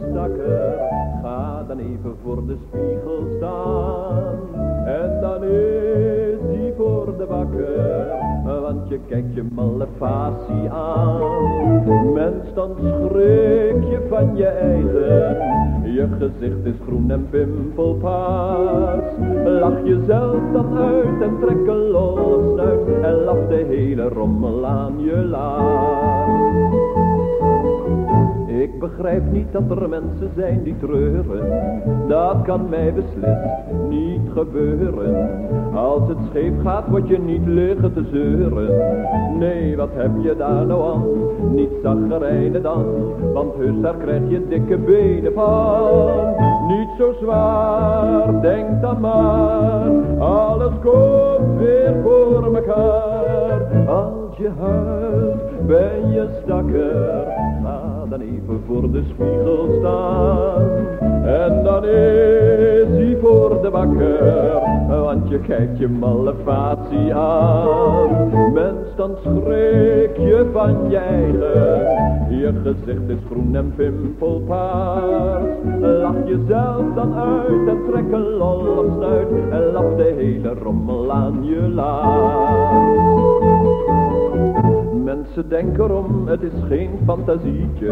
je ga dan even voor de spiegel staan. En dan is die voor de bakker, want je kijkt je malle facie aan. Mens, dan schrik je van je eigen, je gezicht is groen en pimpelpaas. Lach jezelf dan uit en trek een lol snuit en lach de hele rommel aan je laag. Ik begrijp niet dat er mensen zijn die treuren. Dat kan mij beslist niet gebeuren. Als het scheef gaat, word je niet liggen te zeuren. Nee, wat heb je daar nou aan? Niet zaggerijnen dan, want heus daar krijg je dikke benen van. Niet zo zwaar, denk dan maar, alles komt weer voor mekaar. Als je huilt, ben je stakker dan even voor de spiegel staan. En dan is hij voor de bakker, want je kijkt je malle facie aan. Mens, dan schrik je van je eigen, je gezicht is groen en pimpelpaars. Lach jezelf dan uit en trek een lol snuit en lach de hele rommel aan je laag. Mensen denken erom, het is geen fantasietje.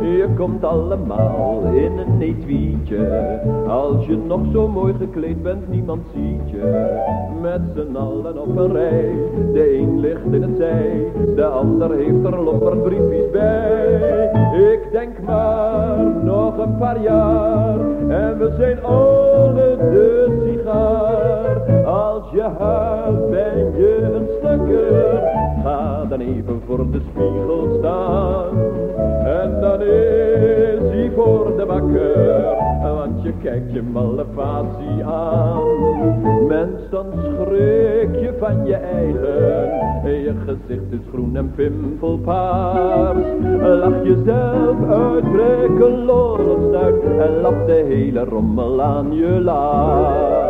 Je komt allemaal in een etuietje. Als je nog zo mooi gekleed bent, niemand ziet je. Met z'n allen op een rij. De een ligt in het zij, de ander heeft er lopperbriefjes bij. Ik denk maar nog een paar jaar en we zijn alle de sigaar. Als je huilt ben je een stukker, ga dan even voor de spiegel staan. En dan is hij voor de bakker, want je kijkt je malle facie aan. Mens, dan schrik je van je eigen, je gezicht is groen en pimpelpaars. Lach jezelf uit, trek lol uit en lap de hele rommel aan je laag.